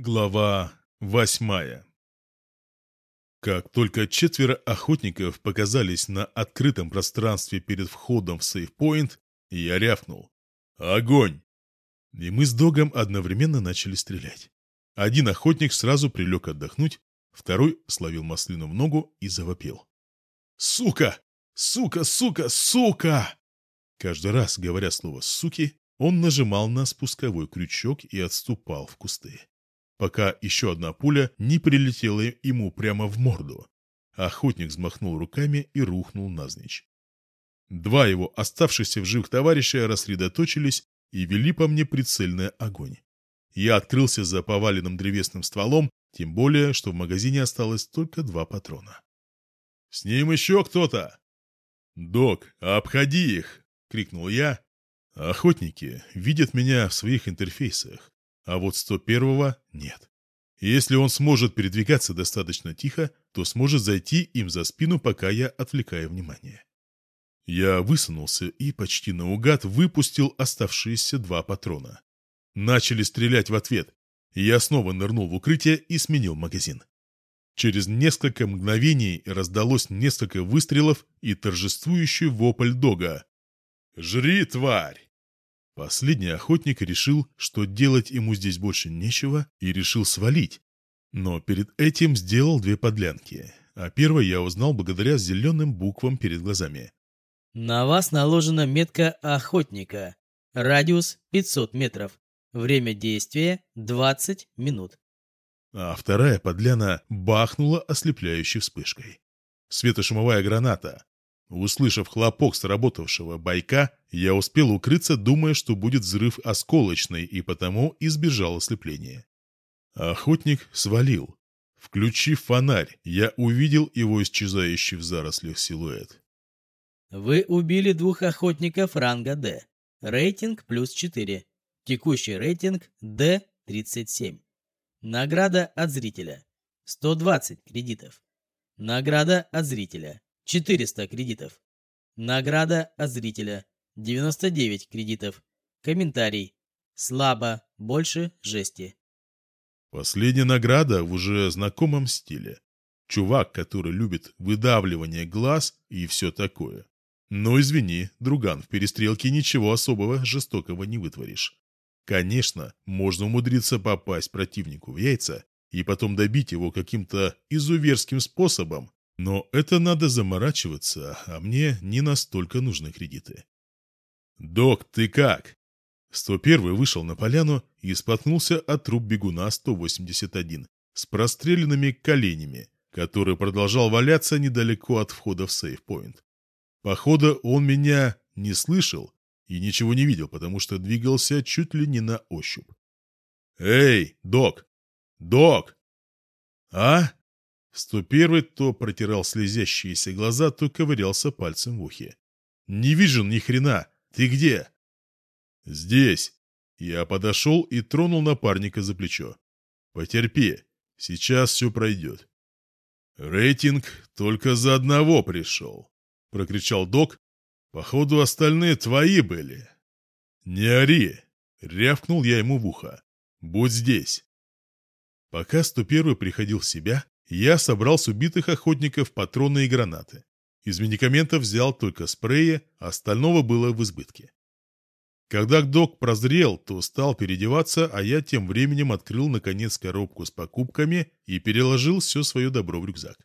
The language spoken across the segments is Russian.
Глава восьмая Как только четверо охотников показались на открытом пространстве перед входом в сейфпоинт, я рявкнул. «Огонь!» И мы с Догом одновременно начали стрелять. Один охотник сразу прилег отдохнуть, второй словил маслину в ногу и завопил. «Сука! Сука! Сука! Сука!» Каждый раз, говоря слово «суки», он нажимал на спусковой крючок и отступал в кусты пока еще одна пуля не прилетела ему прямо в морду. Охотник взмахнул руками и рухнул навзничь. Два его оставшихся в живых товарища рассредоточились и вели по мне прицельный огонь. Я открылся за поваленным древесным стволом, тем более, что в магазине осталось только два патрона. «С ним еще кто-то!» «Док, обходи их!» — крикнул я. Охотники видят меня в своих интерфейсах а вот 101-го нет. Если он сможет передвигаться достаточно тихо, то сможет зайти им за спину, пока я отвлекаю внимание. Я высунулся и почти наугад выпустил оставшиеся два патрона. Начали стрелять в ответ. Я снова нырнул в укрытие и сменил магазин. Через несколько мгновений раздалось несколько выстрелов и торжествующий вопль дога. «Жри, тварь!» Последний охотник решил, что делать ему здесь больше нечего, и решил свалить. Но перед этим сделал две подлянки, а первой я узнал благодаря зеленым буквам перед глазами. На вас наложена метка охотника. Радиус 500 метров. Время действия 20 минут. А вторая подляна бахнула ослепляющей вспышкой. Светошумовая граната, Услышав хлопок сработавшего байка, я успел укрыться, думая, что будет взрыв осколочный, и потому избежал ослепления. Охотник свалил. Включив фонарь, я увидел его исчезающий в зарослях силуэт. Вы убили двух охотников ранга D. Рейтинг плюс 4. Текущий рейтинг D37. Награда от зрителя. 120 кредитов. Награда от зрителя. 400 кредитов. Награда от зрителя 99 кредитов. Комментарий. Слабо, больше жести. Последняя награда в уже знакомом стиле. Чувак, который любит выдавливание глаз и все такое. Но извини, друган, в перестрелке ничего особого жестокого не вытворишь. Конечно, можно умудриться попасть противнику в яйца и потом добить его каким-то изуверским способом, но это надо заморачиваться, а мне не настолько нужны кредиты. «Док, ты как?» 101 вышел на поляну и споткнулся от труп бегуна 181 с простреленными коленями, который продолжал валяться недалеко от входа в сейфпоинт. Походу, он меня не слышал и ничего не видел, потому что двигался чуть ли не на ощупь. «Эй, док! Док!» «А?» 101 то протирал слезящиеся глаза, то ковырялся пальцем в ухе. «Не вижу ни хрена! Ты где?» «Здесь!» Я подошел и тронул напарника за плечо. «Потерпи, сейчас все пройдет». «Рейтинг только за одного пришел», — прокричал док. «Походу, остальные твои были». «Не ори!» — рявкнул я ему в ухо. «Будь здесь». Пока 101 приходил в себя, я собрал с убитых охотников патроны и гранаты. Из медикаментов взял только спреи, а остального было в избытке. Когда док прозрел, то стал переодеваться, а я тем временем открыл, наконец, коробку с покупками и переложил все свое добро в рюкзак.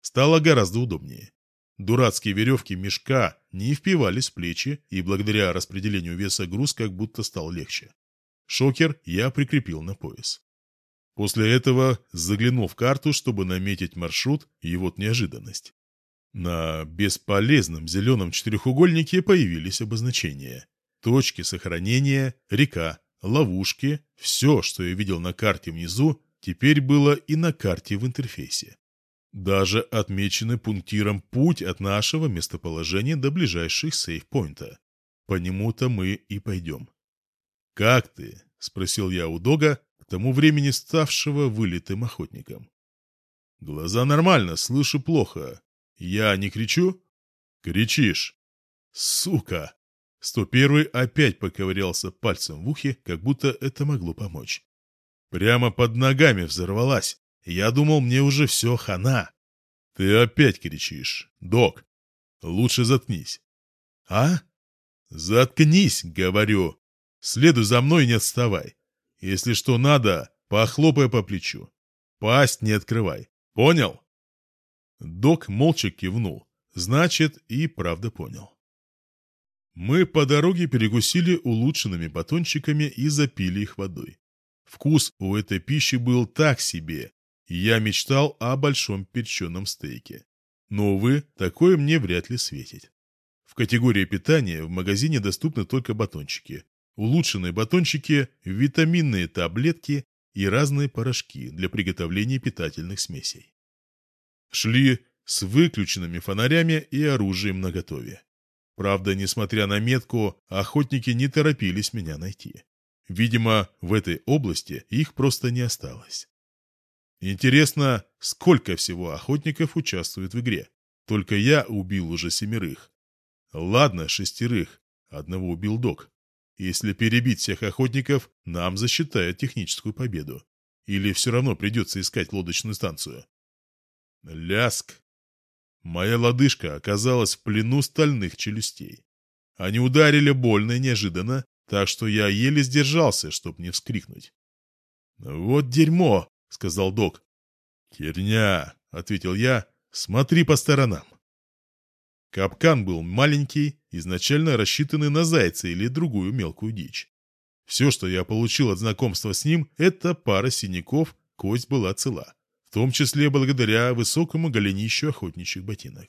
Стало гораздо удобнее. Дурацкие веревки мешка не впивались в плечи, и благодаря распределению веса груз как будто стал легче. Шокер я прикрепил на пояс. После этого заглянул в карту, чтобы наметить маршрут, и вот неожиданность. На бесполезном зеленом четырехугольнике появились обозначения. Точки сохранения, река, ловушки, все, что я видел на карте внизу, теперь было и на карте в интерфейсе. Даже отмечены пунктиром путь от нашего местоположения до ближайших сейфпоинта. По нему-то мы и пойдем. «Как ты?» — спросил я у Дога, к тому времени ставшего вылитым охотником. «Глаза нормально, слышу плохо. Я не кричу?» «Кричишь!» «Сука!» 101 опять поковырялся пальцем в ухе, как будто это могло помочь. Прямо под ногами взорвалась. Я думал, мне уже все хана. Ты опять кричишь. Док, лучше заткнись. А? Заткнись, говорю. Следуй за мной и не отставай. Если что надо, похлопай по плечу. Пасть не открывай. Понял? Док молча кивнул. Значит, и правда понял. Мы по дороге перекусили улучшенными батончиками и запили их водой. Вкус у этой пищи был так себе, и я мечтал о большом перченом стейке. Но, увы, такое мне вряд ли светит. В категории питания в магазине доступны только батончики. Улучшенные батончики, витаминные таблетки и разные порошки для приготовления питательных смесей. Шли с выключенными фонарями и оружием наготове. Правда, несмотря на метку, охотники не торопились меня найти. Видимо, в этой области их просто не осталось. Интересно, сколько всего охотников участвует в игре? Только я убил уже семерых. Ладно, шестерых. Одного убил док. Если перебить всех охотников, нам засчитают техническую победу. Или все равно придется искать лодочную станцию. Ляск. Моя лодыжка оказалась в плену стальных челюстей. Они ударили больно и неожиданно, так что я еле сдержался, чтобы не вскрикнуть. «Вот дерьмо!» — сказал док. «Херня!» — ответил я. «Смотри по сторонам!» Капкан был маленький, изначально рассчитанный на зайца или другую мелкую дичь. Все, что я получил от знакомства с ним, это пара синяков, кость была цела том числе благодаря высокому голенищу охотничьих ботинок.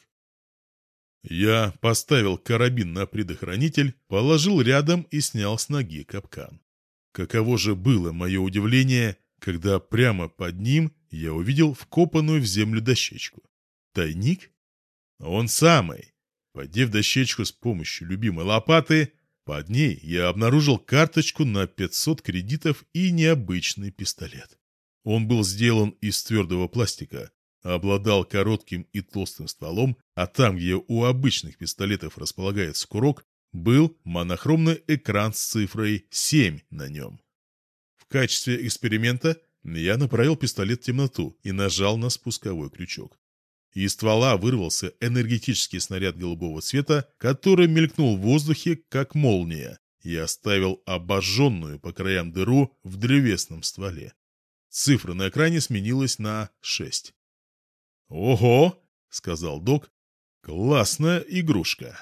Я поставил карабин на предохранитель, положил рядом и снял с ноги капкан. Каково же было мое удивление, когда прямо под ним я увидел вкопанную в землю дощечку. Тайник? Он самый. Подев дощечку с помощью любимой лопаты, под ней я обнаружил карточку на 500 кредитов и необычный пистолет. Он был сделан из твердого пластика, обладал коротким и толстым стволом, а там, где у обычных пистолетов располагается курок, был монохромный экран с цифрой 7 на нем. В качестве эксперимента я направил пистолет в темноту и нажал на спусковой крючок. Из ствола вырвался энергетический снаряд голубого цвета, который мелькнул в воздухе, как молния, и оставил обожженную по краям дыру в древесном стволе. Цифра на экране сменилась на 6. «Ого!» — сказал док. «Классная игрушка!»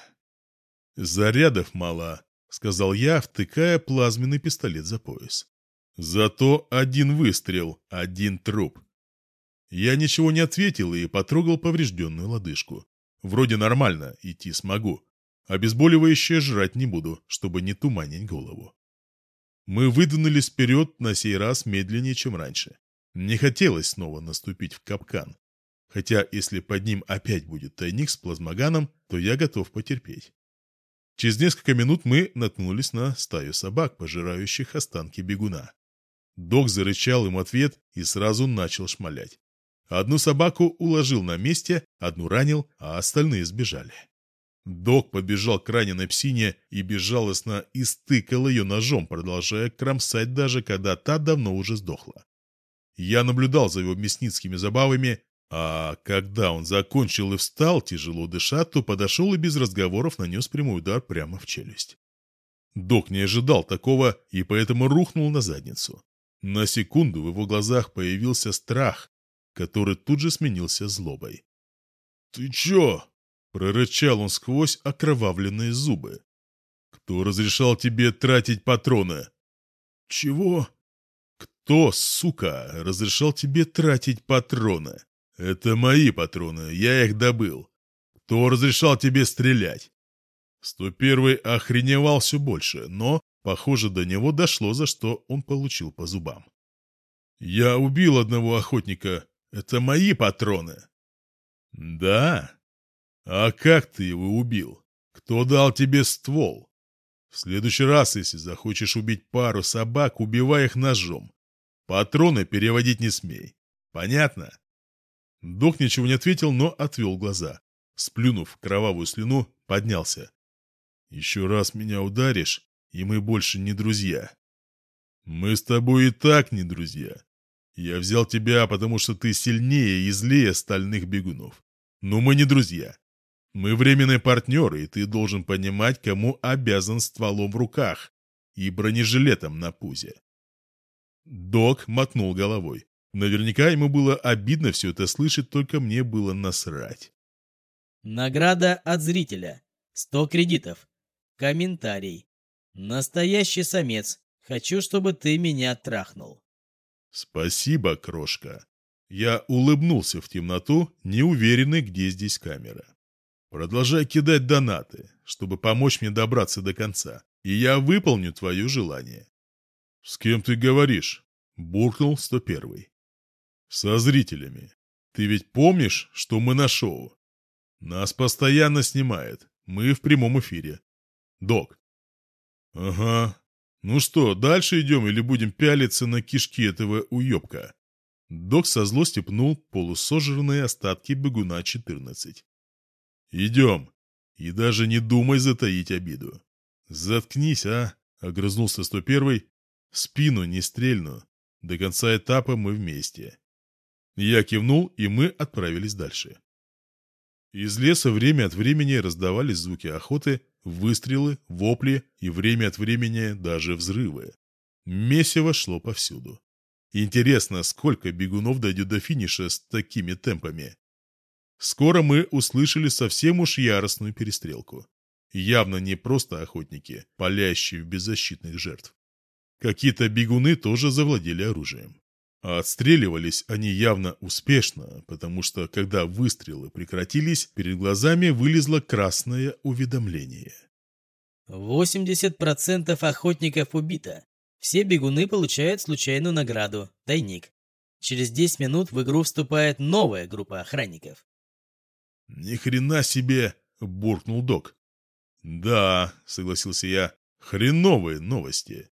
«Зарядов мало», — сказал я, втыкая плазменный пистолет за пояс. «Зато один выстрел, один труп». Я ничего не ответил и потрогал поврежденную лодыжку. Вроде нормально, идти смогу. Обезболивающее жрать не буду, чтобы не туманить голову. Мы выдвинулись вперед на сей раз медленнее, чем раньше. Не хотелось снова наступить в капкан. Хотя, если под ним опять будет тайник с плазмоганом, то я готов потерпеть. Через несколько минут мы наткнулись на стаю собак, пожирающих останки бегуна. Док зарычал им ответ и сразу начал шмалять. Одну собаку уложил на месте, одну ранил, а остальные сбежали. Док побежал к раненой псине и безжалостно истыкал ее ножом, продолжая кромсать даже, когда та давно уже сдохла. Я наблюдал за его мясницкими забавами, а когда он закончил и встал, тяжело дыша, то подошел и без разговоров нанес прямой удар прямо в челюсть. Док не ожидал такого и поэтому рухнул на задницу. На секунду в его глазах появился страх, который тут же сменился злобой. «Ты чё?» Прорычал он сквозь окровавленные зубы. «Кто разрешал тебе тратить патроны?» «Чего?» «Кто, сука, разрешал тебе тратить патроны?» «Это мои патроны, я их добыл. Кто разрешал тебе стрелять?» 101-й охреневал все больше, но, похоже, до него дошло, за что он получил по зубам. «Я убил одного охотника. Это мои патроны». «Да? «А как ты его убил? Кто дал тебе ствол? В следующий раз, если захочешь убить пару собак, убивай их ножом. Патроны переводить не смей. Понятно?» Док ничего не ответил, но отвел глаза. Сплюнув кровавую слюну, поднялся. «Еще раз меня ударишь, и мы больше не друзья». Мы с тобой и так не друзья. Я взял тебя, потому что ты сильнее и злее остальных бегунов. Но мы не друзья. Мы временные партнеры, и ты должен понимать, кому обязан стволом в руках и бронежилетом на пузе. Док мотнул головой. Наверняка ему было обидно все это слышать, только мне было насрать. Награда от зрителя. 100 кредитов. Комментарий. Настоящий самец. Хочу, чтобы ты меня трахнул. Спасибо, крошка. Я улыбнулся в темноту, неуверенный, где здесь камера. Продолжай кидать донаты, чтобы помочь мне добраться до конца, и я выполню твое желание. С кем ты говоришь? Буркнул 101. Со зрителями. Ты ведь помнишь, что мы на шоу? Нас постоянно снимает. Мы в прямом эфире. Док. Ага. Ну что, дальше идем или будем пялиться на кишки этого уебка? Док со злости пнул полусожранные остатки бегуна 14. «Идем. И даже не думай затаить обиду». «Заткнись, а!» — огрызнулся 101 «Спину не стрельну. До конца этапа мы вместе». Я кивнул, и мы отправились дальше. Из леса время от времени раздавались звуки охоты, выстрелы, вопли и время от времени даже взрывы. Месиво шло повсюду. Интересно, сколько бегунов дойдет до финиша с такими темпами? Скоро мы услышали совсем уж яростную перестрелку. Явно не просто охотники, палящие в беззащитных жертв. Какие-то бегуны тоже завладели оружием. А отстреливались они явно успешно, потому что, когда выстрелы прекратились, перед глазами вылезло красное уведомление. 80% охотников убито. Все бегуны получают случайную награду – тайник. Через 10 минут в игру вступает новая группа охранников. «Ни хрена себе!» — буркнул док. «Да», — согласился я, — «хреновые новости».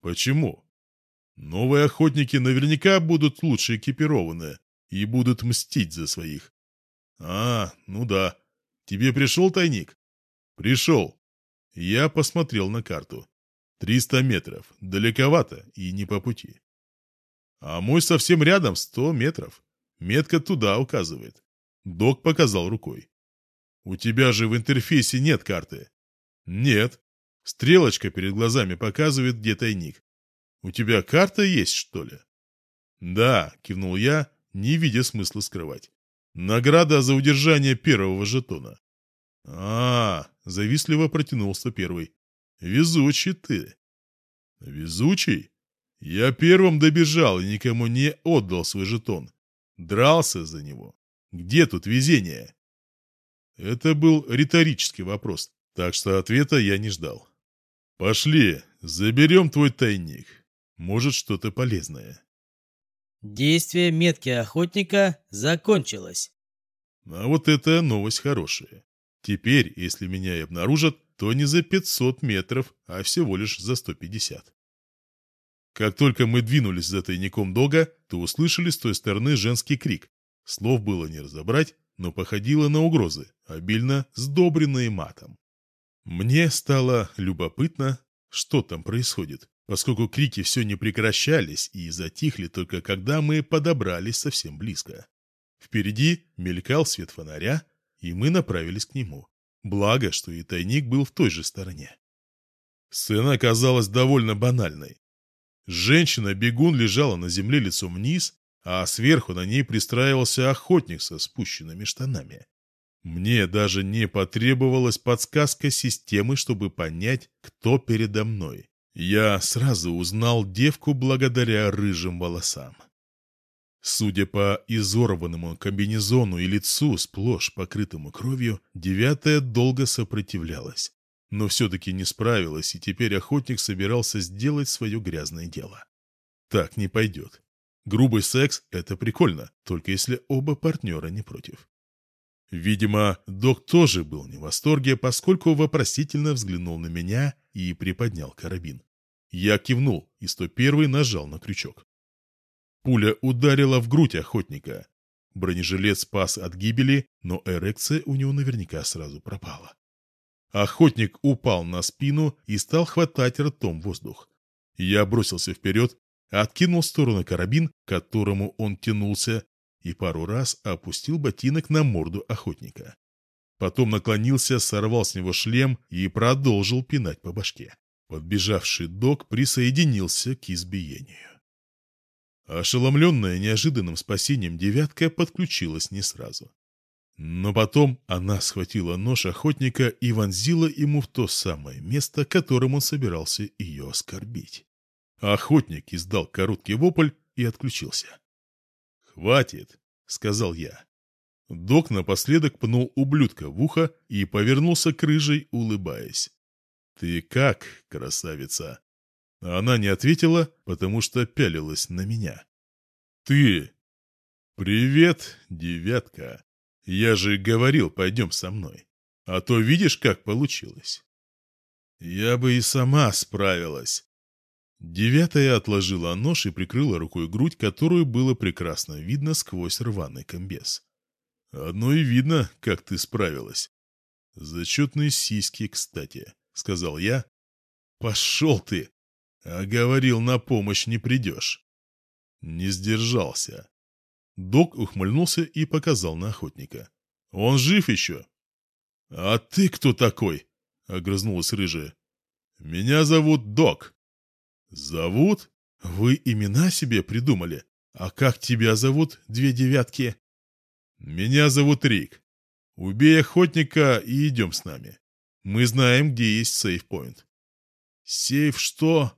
«Почему?» «Новые охотники наверняка будут лучше экипированы и будут мстить за своих». «А, ну да. Тебе пришел тайник?» «Пришел». Я посмотрел на карту. «Триста метров. Далековато и не по пути». «А мой совсем рядом, сто метров. Метка туда указывает. Док показал рукой. «У тебя же в интерфейсе нет карты». «Нет». Стрелочка перед глазами показывает, где тайник. «У тебя карта есть, что ли?» «Да», — кивнул я, не видя смысла скрывать. «Награда за удержание первого жетона». «А, -а — завистливо протянулся первый. «Везучий ты». «Везучий? Я первым добежал и никому не отдал свой жетон. Дрался за него. Где тут везение? Это был риторический вопрос, так что ответа я не ждал. Пошли, заберем твой тайник. Может, что-то полезное. Действие метки охотника закончилось. А вот это новость хорошая. Теперь, если меня и обнаружат, то не за 500 метров, а всего лишь за 150. Как только мы двинулись за тайником Дога, то услышали с той стороны женский крик. Слов было не разобрать, но походило на угрозы, обильно сдобренные матом. Мне стало любопытно, что там происходит, поскольку крики все не прекращались и затихли только когда мы подобрались совсем близко. Впереди мелькал свет фонаря, и мы направились к нему. Благо, что и тайник был в той же стороне. Сцена оказалась довольно банальной. Женщина-бегун лежала на земле лицом вниз, а сверху на ней пристраивался охотник со спущенными штанами. Мне даже не потребовалась подсказка системы, чтобы понять, кто передо мной. Я сразу узнал девку благодаря рыжим волосам. Судя по изорванному комбинезону и лицу, сплошь покрытому кровью, девятая долго сопротивлялась. Но все-таки не справилась, и теперь охотник собирался сделать свое грязное дело. Так не пойдет. Грубый секс – это прикольно, только если оба партнера не против. Видимо, док тоже был не в восторге, поскольку вопросительно взглянул на меня и приподнял карабин. Я кивнул, и 101 нажал на крючок. Пуля ударила в грудь охотника. Бронежилет спас от гибели, но эрекция у него наверняка сразу пропала. Охотник упал на спину и стал хватать ртом воздух. Я бросился вперед, откинул в сторону карабин, к которому он тянулся, и пару раз опустил ботинок на морду охотника. Потом наклонился, сорвал с него шлем и продолжил пинать по башке. Подбежавший док присоединился к избиению. Ошеломленная неожиданным спасением девятка подключилась не сразу. Но потом она схватила нож охотника и вонзила ему в то самое место, которым он собирался ее оскорбить. Охотник издал короткий вопль и отключился. «Хватит», — сказал я. Док напоследок пнул ублюдка в ухо и повернулся к рыжей, улыбаясь. «Ты как, красавица?» Она не ответила, потому что пялилась на меня. «Ты!» «Привет, девятка!» Я же говорил, пойдем со мной. А то видишь, как получилось. Я бы и сама справилась. Девятая отложила нож и прикрыла рукой грудь, которую было прекрасно видно сквозь рваный комбез. Одно и видно, как ты справилась. Зачетные сиськи, кстати, сказал я. Пошел ты! А говорил, на помощь не придешь. Не сдержался. Док ухмыльнулся и показал на охотника. «Он жив еще?» «А ты кто такой?» — огрызнулась рыжая. «Меня зовут Док». «Зовут? Вы имена себе придумали? А как тебя зовут, две девятки?» «Меня зовут Рик. Убей охотника и идем с нами. Мы знаем, где есть сейф-поинт». «Сейф что?»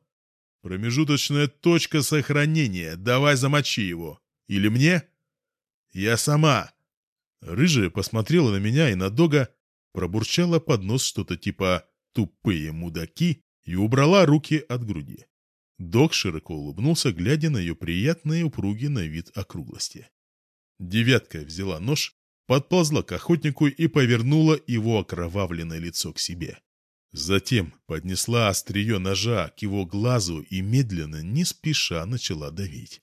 «Промежуточная точка сохранения. Давай замочи его. Или мне?» «Я сама». Рыжая посмотрела на меня и на Дога, пробурчала под нос что-то типа «тупые мудаки» и убрала руки от груди. Дог широко улыбнулся, глядя на ее приятные упругие на вид округлости. Девятка взяла нож, подползла к охотнику и повернула его окровавленное лицо к себе. Затем поднесла острие ножа к его глазу и медленно, не спеша, начала давить.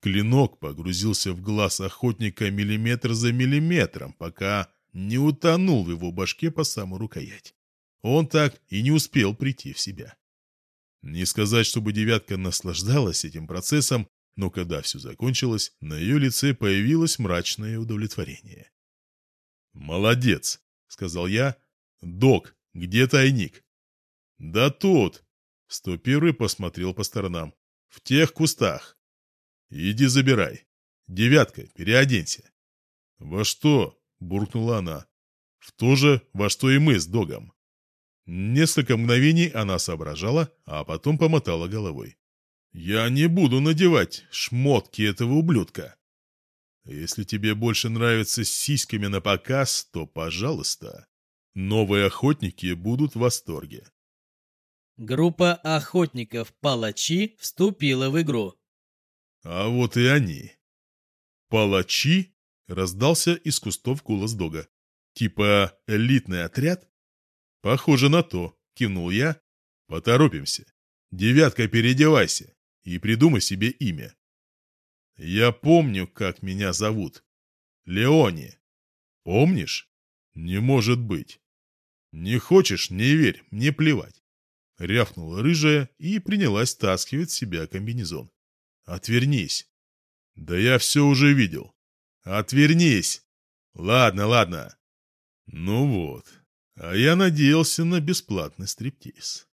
Клинок погрузился в глаз охотника миллиметр за миллиметром, пока не утонул в его башке по самую рукоять. Он так и не успел прийти в себя. Не сказать, чтобы девятка наслаждалась этим процессом, но когда все закончилось, на ее лице появилось мрачное удовлетворение. «Молодец», — сказал я. «Док, где тайник?» «Да тут!» — 101 посмотрел по сторонам. «В тех кустах». «Иди забирай. Девятка, переоденься». «Во что?» — буркнула она. «В то же, во что и мы с Догом». Несколько мгновений она соображала, а потом помотала головой. «Я не буду надевать шмотки этого ублюдка. Если тебе больше нравится с сиськами на показ, то пожалуйста. Новые охотники будут в восторге. Группа охотников-палачи вступила в игру. А вот и они. Палачи? Раздался из кустов голос Дога. Типа элитный отряд? Похоже на то, кивнул я. Поторопимся. Девятка, переодевайся и придумай себе имя. Я помню, как меня зовут. Леони. Помнишь? Не может быть. «Не хочешь, не верь, мне плевать». Рявкнула рыжая и принялась таскивать себя комбинезон. «Отвернись». «Да я все уже видел». «Отвернись». «Ладно, ладно». «Ну вот, а я надеялся на бесплатный стриптиз».